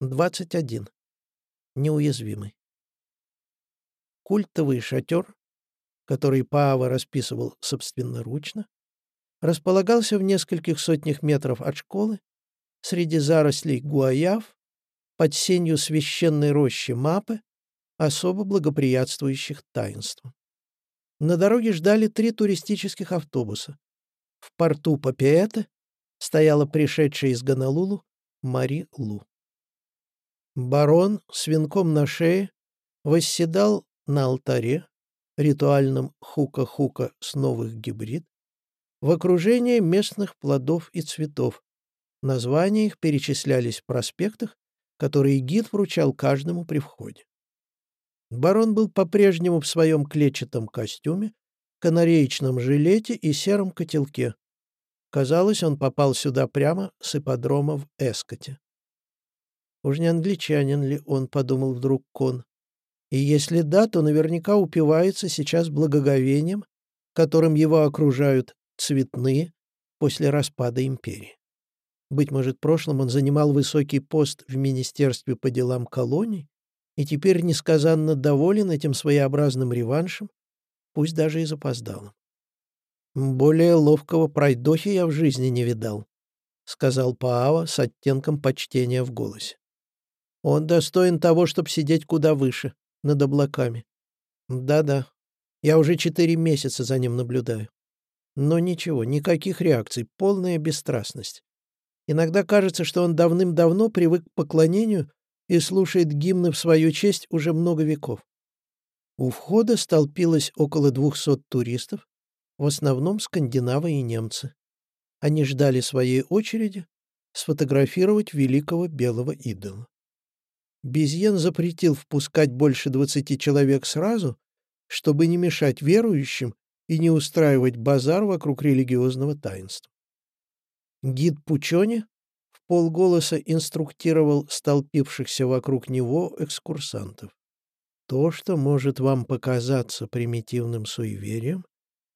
21. Неуязвимый. Культовый шатер, который Паава расписывал собственноручно, располагался в нескольких сотнях метров от школы, среди зарослей гуаяв, под сенью священной рощи Мапы, особо благоприятствующих таинству. На дороге ждали три туристических автобуса. В порту Папиэте стояла пришедшая из Гонолулу Мари Лу. Барон с венком на шее восседал на алтаре, ритуальном хука-хука с новых гибрид, в окружении местных плодов и цветов. Названия их перечислялись в проспектах, которые гид вручал каждому при входе. Барон был по-прежнему в своем клетчатом костюме, канареечном жилете и сером котелке. Казалось, он попал сюда прямо с ипподрома в Эскоте. Уж не англичанин ли он, подумал вдруг Кон. И если да, то наверняка упивается сейчас благоговением, которым его окружают цветные после распада империи. Быть может, в прошлом он занимал высокий пост в Министерстве по делам колоний и теперь несказанно доволен этим своеобразным реваншем, пусть даже и запоздалым. «Более ловкого пройдохи я в жизни не видал», — сказал Паава с оттенком почтения в голосе. Он достоин того, чтобы сидеть куда выше, над облаками. Да-да, я уже четыре месяца за ним наблюдаю. Но ничего, никаких реакций, полная бесстрастность. Иногда кажется, что он давным-давно привык к поклонению и слушает гимны в свою честь уже много веков. У входа столпилось около двухсот туристов, в основном скандинавы и немцы. Они ждали своей очереди сфотографировать великого белого идола. Безьен запретил впускать больше двадцати человек сразу, чтобы не мешать верующим и не устраивать базар вокруг религиозного таинства. Гид Пучони в полголоса инструктировал столпившихся вокруг него экскурсантов. То, что может вам показаться примитивным суеверием,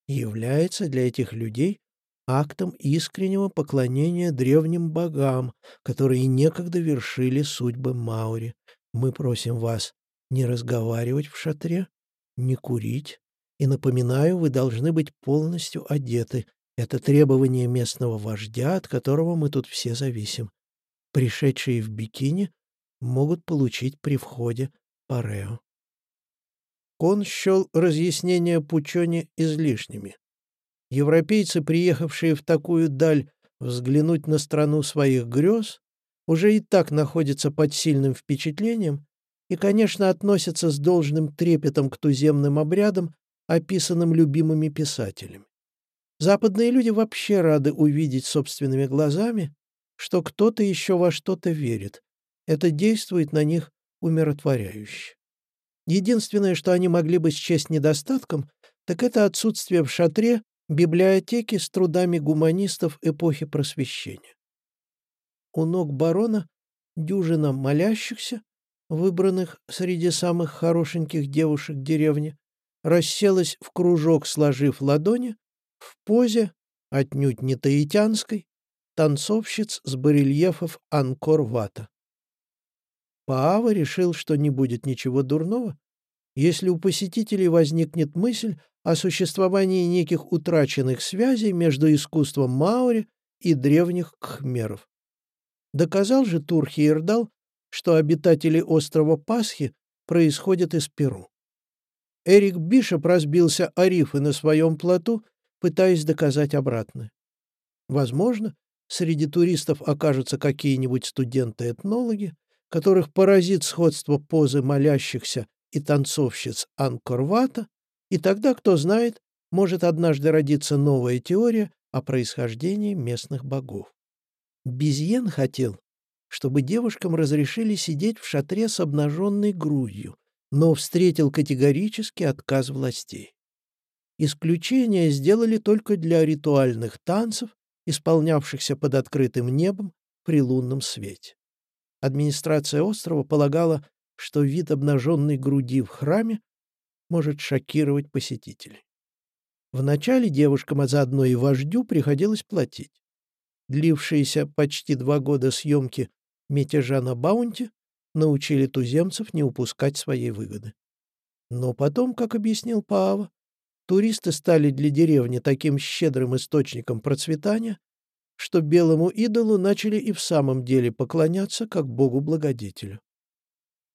является для этих людей актом искреннего поклонения древним богам, которые некогда вершили судьбы Маури. Мы просим вас не разговаривать в шатре, не курить, и, напоминаю, вы должны быть полностью одеты. Это требование местного вождя, от которого мы тут все зависим. Пришедшие в бикини могут получить при входе парео. Кон счел разъяснения Пучони излишними. Европейцы, приехавшие в такую даль взглянуть на страну своих грез, уже и так находятся под сильным впечатлением и, конечно, относятся с должным трепетом к туземным обрядам, описанным любимыми писателями. Западные люди вообще рады увидеть собственными глазами, что кто-то еще во что-то верит. Это действует на них умиротворяюще. Единственное, что они могли бы счесть недостатком, так это отсутствие в шатре библиотеки с трудами гуманистов эпохи Просвещения. У ног барона дюжина молящихся, выбранных среди самых хорошеньких девушек деревни, расселась в кружок, сложив ладони, в позе, отнюдь не таитянской, танцовщиц с барельефов Анкор-Вата. Паава решил, что не будет ничего дурного, если у посетителей возникнет мысль о существовании неких утраченных связей между искусством Маори и древних кхмеров. Доказал же Турхиердал, что обитатели острова Пасхи происходят из Перу. Эрик Бишоп разбился о рифы на своем плоту, пытаясь доказать обратное. Возможно, среди туристов окажутся какие-нибудь студенты-этнологи, которых поразит сходство позы молящихся и танцовщиц Анкорвата, и тогда, кто знает, может однажды родиться новая теория о происхождении местных богов. Безьен хотел, чтобы девушкам разрешили сидеть в шатре с обнаженной грудью, но встретил категорический отказ властей. Исключение сделали только для ритуальных танцев, исполнявшихся под открытым небом при лунном свете. Администрация острова полагала, что вид обнаженной груди в храме может шокировать посетителей. Вначале девушкам, а заодно и вождю, приходилось платить. Длившиеся почти два года съемки мятежа на Баунти научили туземцев не упускать своей выгоды. Но потом, как объяснил Паава, туристы стали для деревни таким щедрым источником процветания, что белому идолу начали и в самом деле поклоняться как богу-благодетелю.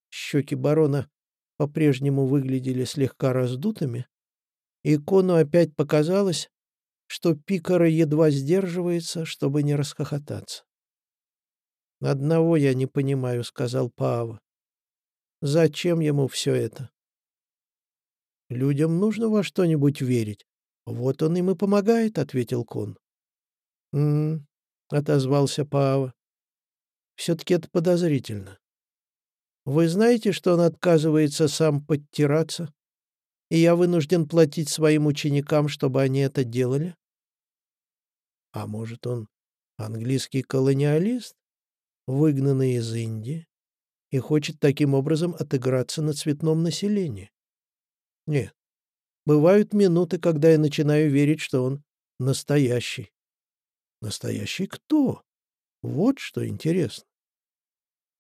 Щеки барона по-прежнему выглядели слегка раздутыми, и Кону опять показалось, что Пикара едва сдерживается, чтобы не расхохотаться. «Одного я не понимаю», — сказал Паава. «Зачем ему все это?» «Людям нужно во что-нибудь верить. Вот он им и помогает», — ответил Кон. «М-м», отозвался Паава. «Все-таки это подозрительно. Вы знаете, что он отказывается сам подтираться, и я вынужден платить своим ученикам, чтобы они это делали? А может, он английский колониалист, выгнанный из Индии, и хочет таким образом отыграться на цветном населении? Нет. Бывают минуты, когда я начинаю верить, что он настоящий. Настоящий кто? Вот что интересно.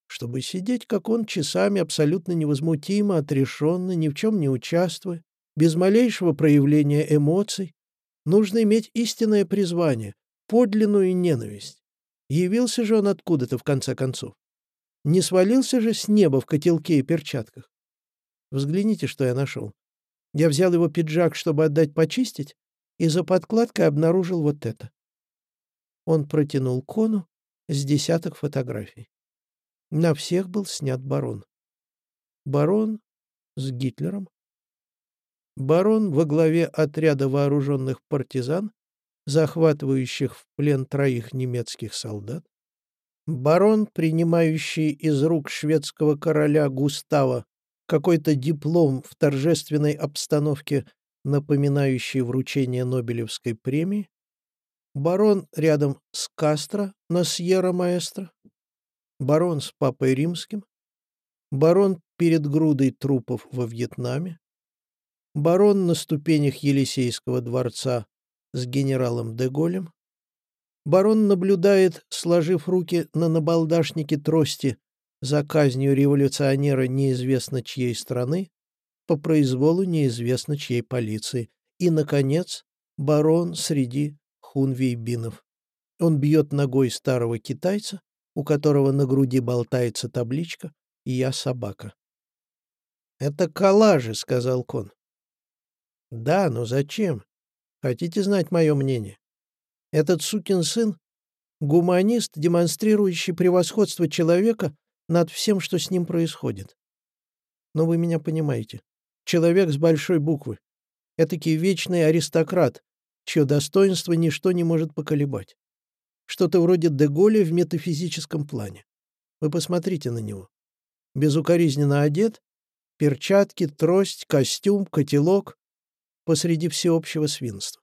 Чтобы сидеть, как он, часами абсолютно невозмутимо, отрешенно, ни в чем не участвуя, без малейшего проявления эмоций, нужно иметь истинное призвание, подлинную ненависть. Явился же он откуда-то, в конце концов. Не свалился же с неба в котелке и перчатках. Взгляните, что я нашел. Я взял его пиджак, чтобы отдать почистить, и за подкладкой обнаружил вот это. Он протянул кону с десяток фотографий. На всех был снят барон. Барон с Гитлером. Барон во главе отряда вооруженных партизан, захватывающих в плен троих немецких солдат, барон, принимающий из рук шведского короля Густава какой-то диплом в торжественной обстановке, напоминающий вручение Нобелевской премии, барон рядом с Кастро на Сьерра-Маэстро, барон с Папой Римским, барон перед грудой трупов во Вьетнаме, барон на ступенях Елисейского дворца с генералом Деголем. Барон наблюдает, сложив руки на набалдашнике трости, за казнью революционера неизвестно чьей страны, по произволу неизвестно чьей полиции. И, наконец, барон среди хунвейбинов. Он бьет ногой старого китайца, у которого на груди болтается табличка «Я собака». «Это коллажи», — сказал Кон. «Да, но зачем? Хотите знать мое мнение? Этот сукин сын — гуманист, демонстрирующий превосходство человека над всем, что с ним происходит. Но вы меня понимаете. Человек с большой буквы. Этакий вечный аристократ, чье достоинство ничто не может поколебать. Что-то вроде Деголя в метафизическом плане. Вы посмотрите на него. Безукоризненно одет, перчатки, трость, костюм, котелок посреди всеобщего свинства.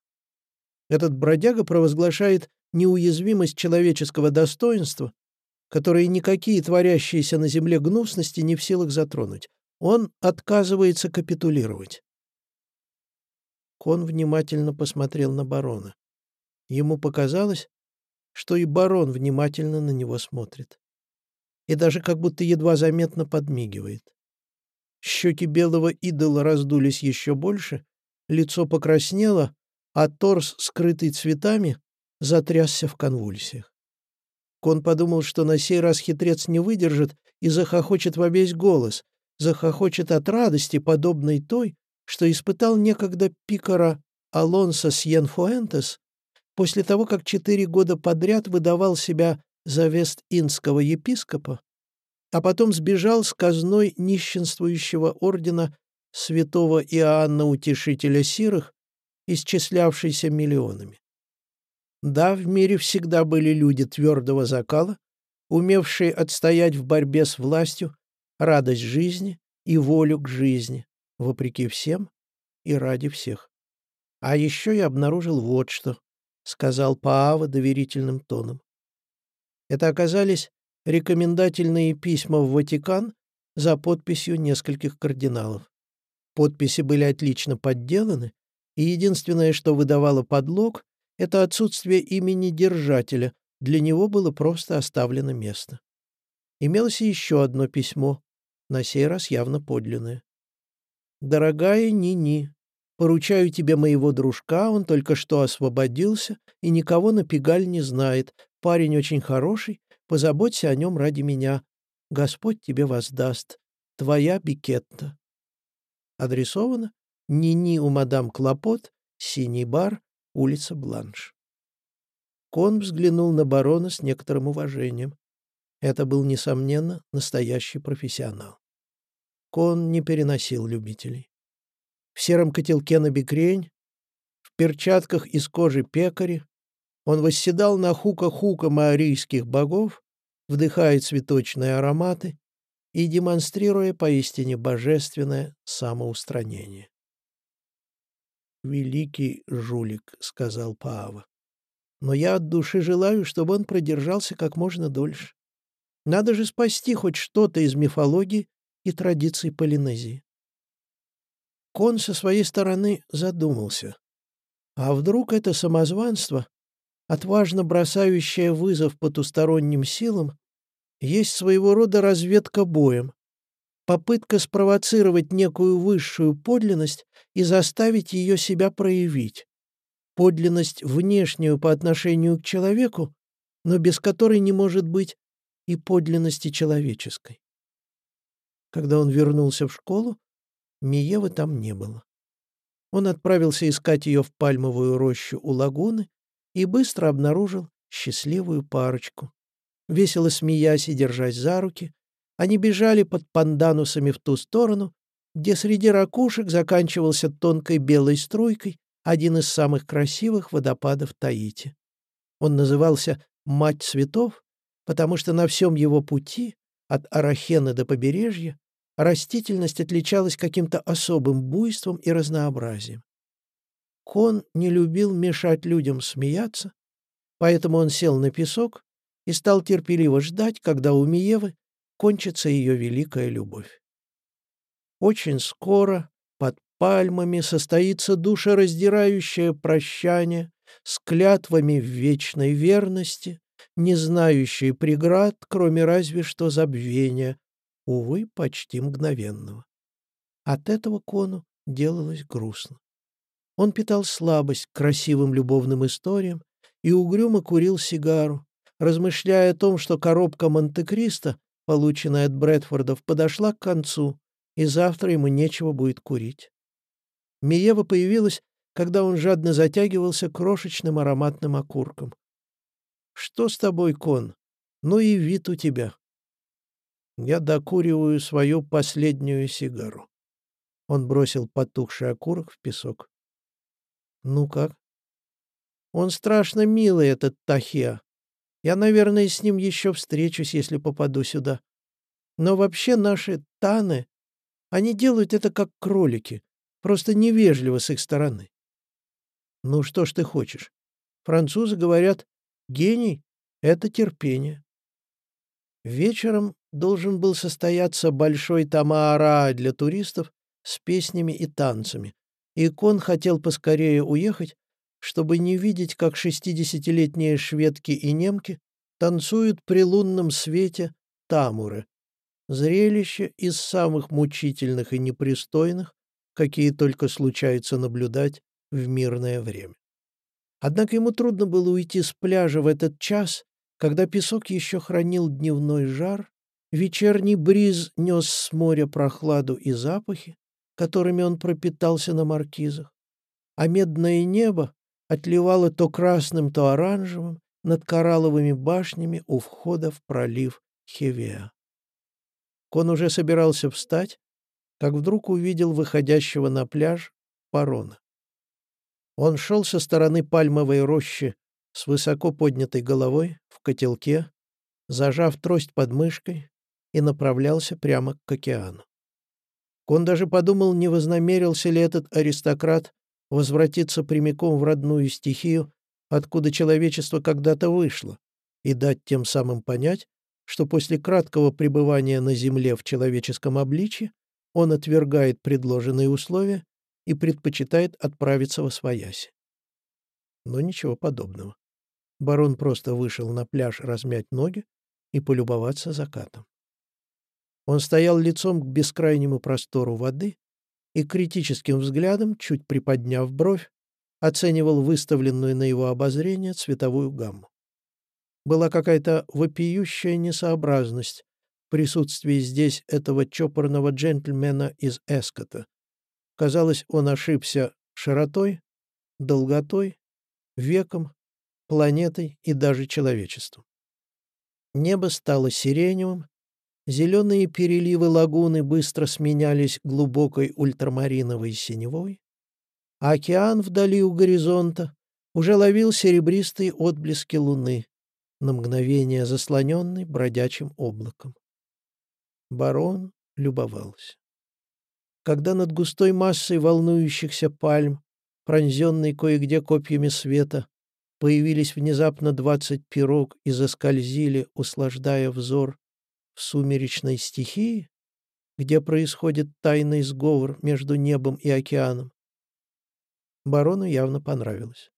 Этот бродяга провозглашает неуязвимость человеческого достоинства, которое никакие творящиеся на земле гнусности не в силах затронуть. Он отказывается капитулировать. Кон внимательно посмотрел на барона. Ему показалось, что и барон внимательно на него смотрит. И даже как будто едва заметно подмигивает. Щеки белого идола раздулись еще больше, лицо покраснело, а торс, скрытый цветами, затрясся в конвульсиях. Кон подумал, что на сей раз хитрец не выдержит и захохочет во весь голос, захохочет от радости, подобной той, что испытал некогда пикара Алонсо Сьенфуэнтес после того, как четыре года подряд выдавал себя за вест-индского епископа, а потом сбежал с казной нищенствующего ордена святого Иоанна Утешителя Сирых, исчислявшийся миллионами. Да, в мире всегда были люди твердого закала, умевшие отстоять в борьбе с властью радость жизни и волю к жизни, вопреки всем и ради всех. А еще я обнаружил вот что, — сказал Паава доверительным тоном. Это оказались рекомендательные письма в Ватикан за подписью нескольких кардиналов. Подписи были отлично подделаны, и единственное, что выдавало подлог, это отсутствие имени держателя, для него было просто оставлено место. имелось еще одно письмо, на сей раз явно подлинное. «Дорогая Нини, поручаю тебе моего дружка, он только что освободился и никого на Пегаль не знает. Парень очень хороший, позаботься о нем ради меня. Господь тебе воздаст. Твоя Бикетта». Адресовано Нини у мадам Клопот, Синий бар, улица Бланш. Кон взглянул на барона с некоторым уважением. Это был, несомненно, настоящий профессионал. Кон не переносил любителей. В сером котелке на бекрень, в перчатках из кожи пекари, он восседал на хука-хука маорийских богов, вдыхая цветочные ароматы и демонстрируя поистине божественное самоустранение. «Великий жулик», — сказал Паава. «Но я от души желаю, чтобы он продержался как можно дольше. Надо же спасти хоть что-то из мифологии и традиций Полинезии». Кон со своей стороны задумался. А вдруг это самозванство, отважно бросающее вызов потусторонним силам, есть своего рода разведка боем, попытка спровоцировать некую высшую подлинность и заставить ее себя проявить. Подлинность внешнюю по отношению к человеку, но без которой не может быть и подлинности человеческой. Когда он вернулся в школу, Миевы там не было. Он отправился искать ее в пальмовую рощу у лагуны и быстро обнаружил счастливую парочку. Весело смеясь и держась за руки, они бежали под панданусами в ту сторону, где среди ракушек заканчивался тонкой белой струйкой один из самых красивых водопадов Таити. Он назывался «Мать цветов», потому что на всем его пути, от Арахена до побережья, растительность отличалась каким-то особым буйством и разнообразием. Кон не любил мешать людям смеяться, поэтому он сел на песок и стал терпеливо ждать, когда у Миевы кончится ее великая любовь. Очень скоро под пальмами состоится душераздирающее прощание с клятвами в вечной верности, не знающие преград, кроме разве что забвения, увы, почти мгновенного. От этого Кону делалось грустно. Он питал слабость к красивым любовным историям и угрюмо курил сигару, размышляя о том, что коробка Монте-Кристо полученная от Брэдфордов, подошла к концу, и завтра ему нечего будет курить. Миева появилась, когда он жадно затягивался крошечным ароматным окурком. «Что с тобой, Кон? Ну и вид у тебя». Я докуриваю свою последнюю сигару. Он бросил потухший окурок в песок. «Ну как?» «Он страшно милый, этот Тахиа. Я, наверное, с ним еще встречусь, если попаду сюда. Но вообще наши таны, они делают это как кролики, просто невежливо с их стороны. Ну что ж ты хочешь? Французы говорят, гений — это терпение. Вечером должен был состояться большой тамаара для туристов с песнями и танцами, и Кон хотел поскорее уехать, чтобы не видеть, как шестидесятилетние шведки и немки танцуют при лунном свете тамуры. Зрелище из самых мучительных и непристойных, какие только случается наблюдать в мирное время. Однако ему трудно было уйти с пляжа в этот час, когда песок еще хранил дневной жар, вечерний бриз нес с моря прохладу и запахи, которыми он пропитался на маркизах, а медное небо отливала то красным, то оранжевым над коралловыми башнями у входа в пролив Хевеа. Кон уже собирался встать, как вдруг увидел выходящего на пляж парона. Он шел со стороны пальмовой рощи с высоко поднятой головой, в котелке, зажав трость под мышкой, и направлялся прямо к океану. Кон даже подумал, не вознамерился ли этот аристократ возвратиться прямиком в родную стихию, откуда человечество когда-то вышло, и дать тем самым понять, что после краткого пребывания на Земле в человеческом обличье он отвергает предложенные условия и предпочитает отправиться во свояси. Но ничего подобного. Барон просто вышел на пляж размять ноги и полюбоваться закатом. Он стоял лицом к бескрайнему простору воды и критическим взглядом, чуть приподняв бровь, оценивал выставленную на его обозрение цветовую гамму. Была какая-то вопиющая несообразность в присутствии здесь этого чопорного джентльмена из Эскота. Казалось, он ошибся широтой, долготой, веком, планетой и даже человечеством. Небо стало сиреневым, зеленые переливы лагуны быстро сменялись глубокой ультрамариновой синевой, а океан вдали у горизонта уже ловил серебристые отблески луны, на мгновение заслоненный бродячим облаком. Барон любовался. Когда над густой массой волнующихся пальм, пронзенной кое-где копьями света, появились внезапно двадцать пирог и заскользили, услаждая взор, в сумеречной стихии, где происходит тайный сговор между небом и океаном. Барону явно понравилось.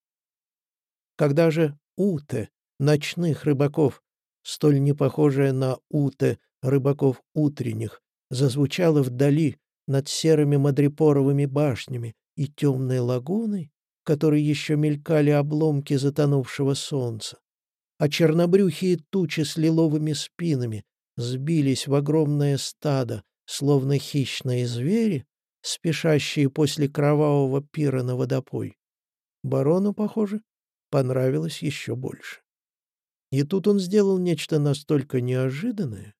Когда же Уте, ночных рыбаков, столь не похожая на Уте рыбаков утренних, зазвучала вдали над серыми мадрипоровыми башнями и темной лагуной, которой еще мелькали обломки затонувшего солнца, а чернобрюхие тучи с лиловыми спинами сбились в огромное стадо, словно хищные звери, спешащие после кровавого пира на водопой. Барону, похоже, понравилось еще больше. И тут он сделал нечто настолько неожиданное,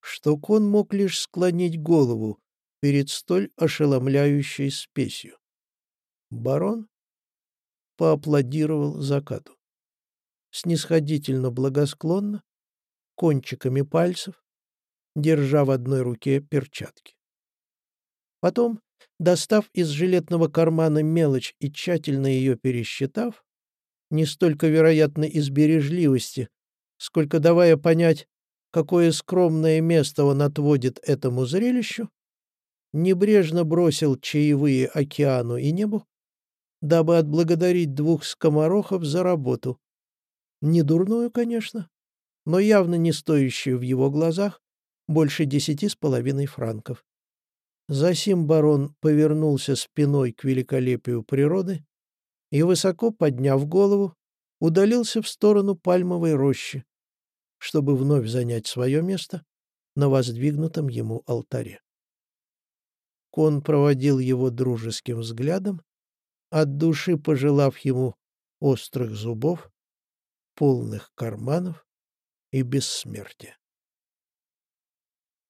что кон мог лишь склонить голову перед столь ошеломляющей спесью. Барон поаплодировал закату. Снисходительно благосклонно, кончиками пальцев, держа в одной руке перчатки. Потом, достав из жилетного кармана мелочь и тщательно ее пересчитав, не столько, вероятно, из бережливости, сколько давая понять, какое скромное место он отводит этому зрелищу, небрежно бросил чаевые океану и небу, дабы отблагодарить двух скоморохов за работу. Не дурную, конечно, но явно не стоящую в его глазах больше десяти с половиной франков. Засим барон повернулся спиной к великолепию природы и, высоко подняв голову, удалился в сторону пальмовой рощи, чтобы вновь занять свое место на воздвигнутом ему алтаре. Кон проводил его дружеским взглядом от души пожелав ему острых зубов, полных карманов и бессмертия.